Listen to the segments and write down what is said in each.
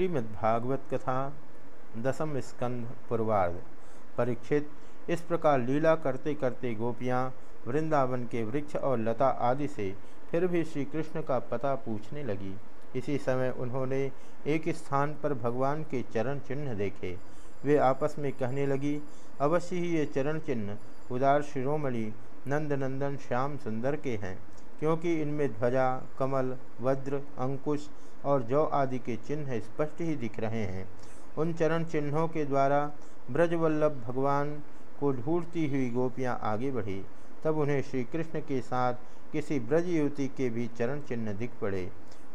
श्रीमद्भागवत कथा, दसम स्कंध, पूर्वार्ध परीक्षित इस प्रकार लीला करते करते गोपियाँ, वृंदावन के वृक्ष और लता आदि से फिर भी श्री कृष्ण का पता पूछने लगी। इसी समय उन्होंने एक स्थान पर भगवान के चरण चिन्ह देखे। वे आपस में कहने लगी, अवश्य ही ये चरण चिन्ह उदार शिरोमणि नंदनंदन श्याम सुंदर के हैं। क्योंकि इनमें ध्वजा, कमल, वज्र, अंकुश और जौ आदि के चिन्ह स्पष्ट ही दिख रहे हैं। उन चरण चिन्हों के द्वारा ब्रजवल्लभ भगवान को ढूंढती हुई गोपियाँ आगे बढ़ी। तब उन्हें श्री कृष्ण के साथ किसी ब्रज युवती के भी चरण चिन्ह दिख पड़े।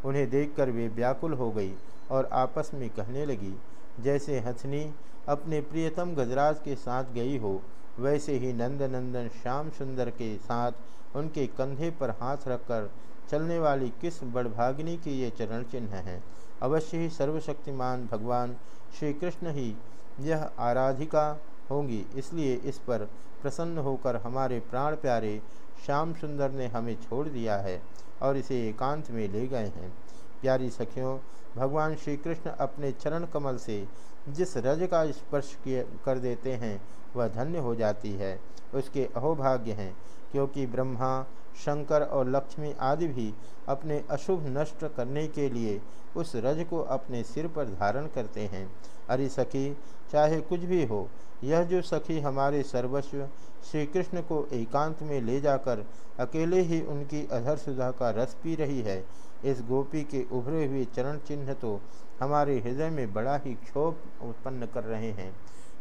उन्हें देखकर वे व्याकुल हो गई और आपस में कहने लगी, जैसे हथनी अपने प्रियतम गजराज के साथ गई हो, वैसे ही नंदनंदन श्याम सुंदर के साथ उनके कंधे पर हाथ रखकर चलने वाली किस बड़भागिनी की ये चरण चिन्ह हैं? अवश्य ही सर्वशक्तिमान भगवान श्री कृष्ण ही यह आराधिका होंगी, इसलिए इस पर प्रसन्न होकर हमारे प्राण प्यारे श्याम सुंदर ने हमें छोड़ दिया है और इसे एकांत में ले गए हैं। प्यारी सखियों भगवान श्री कृष्ण अपने चरण कमल से जिस रज का स्पर्श कर देते हैं, वह धन्य हो जाती है। उसके अहोभाग्य हैं, क्योंकि ब्रह्मा शंकर और लक्ष्मी आदि भी अपने अशुभ नष्ट करने के लिए उस रज को अपने सिर पर धारण करते हैं। अरे सखी, चाहे कुछ भी हो, यह जो सखी हमारे सर्वस्व श्री कृष्ण को एकांत में ले जाकर अकेले ही उनकी अधर सुधा का रस पी रही है, इस गोपी के उभरे हुए चरण चिन्ह तो हमारे हृदय में बड़ा ही क्षोभ उत्पन्न कर रहे हैं।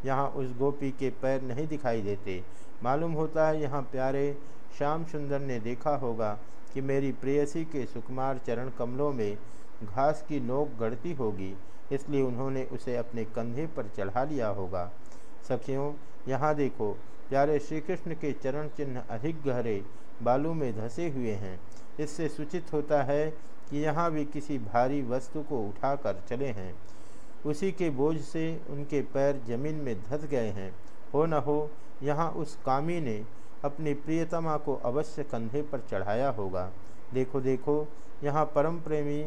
यहाँ उस गोपी के पैर नहीं दिखाई देते। मालूम होता है यहाँ प्यारे श्याम सुंदर ने देखा होगा कि मेरी प्रेयसी के सुकुमार चरण कमलों में घास की नोक गढ़ती होगी, इसलिए उन्होंने उसे अपने कंधे पर चढ़ा लिया होगा। सखियों, यहाँ देखो, प्यारे श्री कृष्ण के चरण चिन्ह अधिक गहरे, बालू में धसे हुए हैं। इससे सूचित होता है कि यहाँ भी किसी भारी वस्तु को उठाकर चले हैं। उसी के बोझ से उनके पैर ज़मीन में धस गए हैं। हो न हो, यहाँ उस कामी ने अपनी प्रियतमा को अवश्य कंधे पर चढ़ाया होगा। देखो देखो, यहाँ परम प्रेमी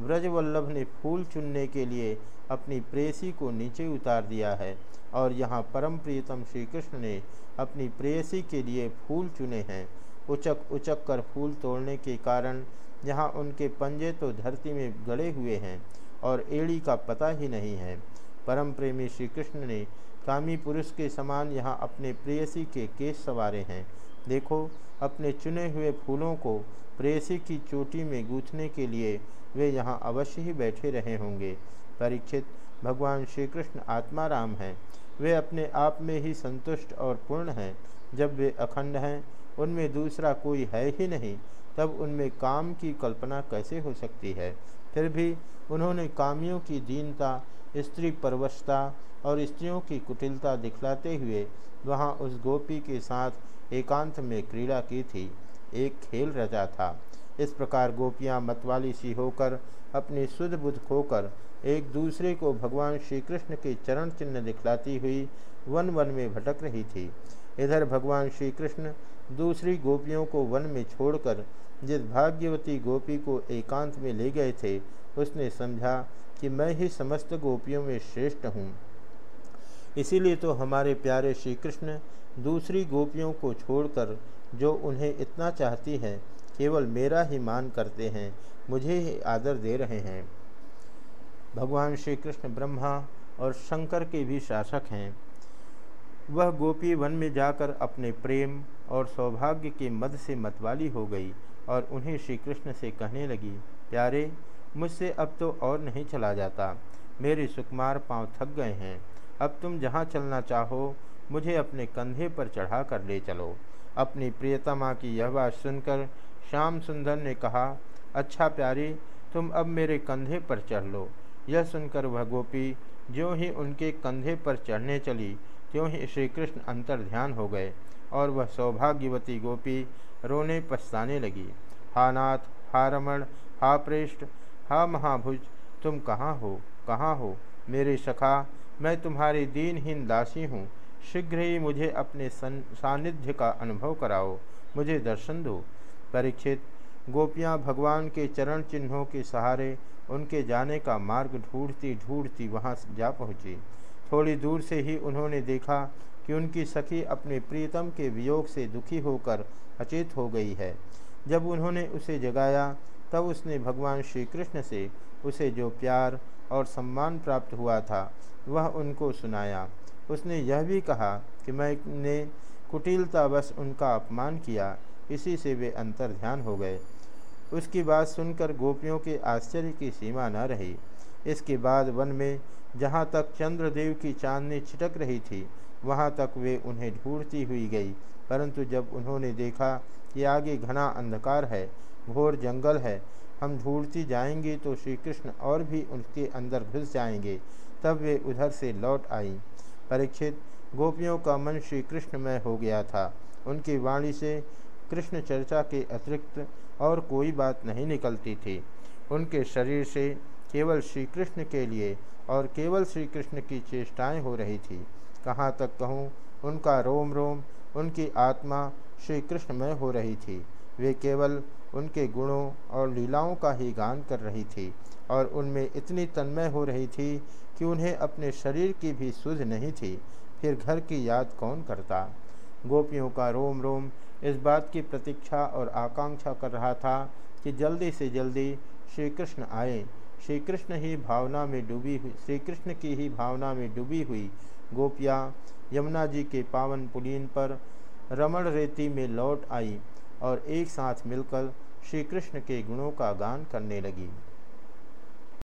व्रजवल्लभ ने फूल चुनने के लिए अपनी प्रेयसी को नीचे उतार दिया है और यहाँ परम प्रियतम श्री कृष्ण ने अपनी प्रेयसी के लिए फूल चुने हैं। उचक उचक कर फूल तोड़ने के कारण यहाँ उनके पंजे तो धरती में गड़े हुए हैं और एड़ी का पता ही नहीं है। परम प्रेमी श्री कृष्ण ने कामी पुरुष के समान यहाँ अपने प्रेयसी के केस सवारे हैं। देखो, अपने चुने हुए फूलों को प्रेयसी की चोटी में गूंथने के लिए वे यहाँ अवश्य ही बैठे रहे होंगे। परीक्षित, भगवान श्री कृष्ण आत्माराम हैं। वे अपने आप में ही संतुष्ट और पूर्ण हैं। जब वे अखंड हैं, उनमें दूसरा कोई है ही नहीं, तब उनमें काम की कल्पना कैसे हो सकती है? फिर भी उन्होंने कामियों की दीनता स्त्री परवशता और स्त्रियों की कुटिलता दिखलाते हुए वहाँ उस गोपी के साथ एकांत में क्रीड़ा की थी। एक खेल रचा था। इस प्रकार गोपियाँ मतवाली सी होकर अपनी शुद्ध बुद्ध खोकर एक दूसरे को भगवान श्री कृष्ण के चरण चिन्ह दिखलाती हुई वन वन में भटक रही थी। इधर भगवान श्री कृष्ण दूसरी गोपियों को वन में छोड़कर जिस भाग्यवती गोपी को एकांत में ले गए थे, उसने समझा कि मैं ही समस्त गोपियों में श्रेष्ठ हूँ। इसीलिए तो हमारे प्यारे श्री कृष्ण दूसरी गोपियों को छोड़कर, जो उन्हें इतना चाहती हैं, केवल मेरा ही मान करते हैं, मुझे ही आदर दे रहे हैं। भगवान श्री कृष्ण ब्रह्मा और शंकर के भी शासक हैं। वह गोपी वन में जाकर अपने प्रेम और सौभाग्य के मद से मतवाली हो गई और उन्हें श्री कृष्ण से कहने लगी, प्यारे मुझसे अब तो और नहीं चला जाता। मेरे सुकुमार पाँव थक गए हैं। अब तुम जहाँ चलना चाहो, मुझे अपने कंधे पर चढ़ा कर ले चलो। अपनी प्रियतमा की यह बात सुनकर श्याम सुंदर ने कहा अच्छा प्यारी, तुम अब मेरे कंधे पर चढ़ लो। यह सुनकर वह गोपी जो ही उनके कंधे पर चढ़ने चली, त्यों ही श्री कृष्ण अंतर ध्यान हो गए और वह सौभाग्यवती गोपी रोने पछताने लगी। हा नाथ, हा रमण, हा प्रेष्ठ हा महाभुज, तुम कहाँ हो? कहाँ हो? मेरे सखा, मैं तुम्हारी दीनहीन दासी हूँ। शीघ्र ही मुझे अपने सानिध्य का अनुभव कराओ। मुझे दर्शन दो। परीक्षित, गोपियाँ भगवान के चरण चिन्हों के सहारे उनके जाने का मार्ग ढूंढती ढूंढती वहाँ जा पहुँची। थोड़ी दूर से ही उन्होंने देखा कि उनकी सखी अपने प्रियतम के वियोग से दुखी होकर अचेत हो गई है। जब उन्होंने उसे जगाया तब उसने भगवान श्री कृष्ण से उसे जो प्यार और सम्मान प्राप्त हुआ था, वह उनको सुनाया। उसने यह भी कहा कि मैंने कुटिलतावश उनका अपमान किया, इसी से वे अंतर ध्यान हो गए। उसकी बात सुनकर गोपियों के आश्चर्य की सीमा न रही। इसके बाद वन में जहाँ तक चंद्रदेव की चांदनी छिटक रही थी, वहाँ तक वे उन्हें ढूंढती हुई गई, परंतु जब उन्होंने देखा कि आगे घना अंधकार है घोर जंगल है। हम ढूंढती जाएँगे तो श्री कृष्ण और भी उनके अंदर घुस जाएँगे। तब वे उधर से लौट आई। परीक्षित, गोपियों का मन श्री कृष्णमय हो गया था। उनकी वाणी से कृष्ण चर्चा के अतिरिक्त और कोई बात नहीं निकलती थी। उनके शरीर से केवल श्री कृष्ण के लिए और केवल श्री कृष्ण की चेष्टाएँ हो रही थी। कहाँ तक कहूँ, उनका रोम रोम उनकी आत्मा श्री कृष्णमय हो रही थी। वे केवल उनके गुणों और लीलाओं का ही गान कर रही थी और उनमें इतनी तन्मय हो रही थी कि उन्हें अपने शरीर की भी सुध नहीं थी। फिर घर की याद कौन करता? गोपियों का रोम रोम इस बात की प्रतीक्षा और आकांक्षा कर रहा था कि जल्दी से जल्दी श्री कृष्ण आए। श्री कृष्ण ही भावना में डूबी हुई श्री कृष्ण की ही भावना में डूबी हुई गोपियाँ यमुना जी के पावन पुलीन पर रमण रेती में लौट आई। और एक साथ मिलकर श्री कृष्ण के गुणों का गान करने लगी।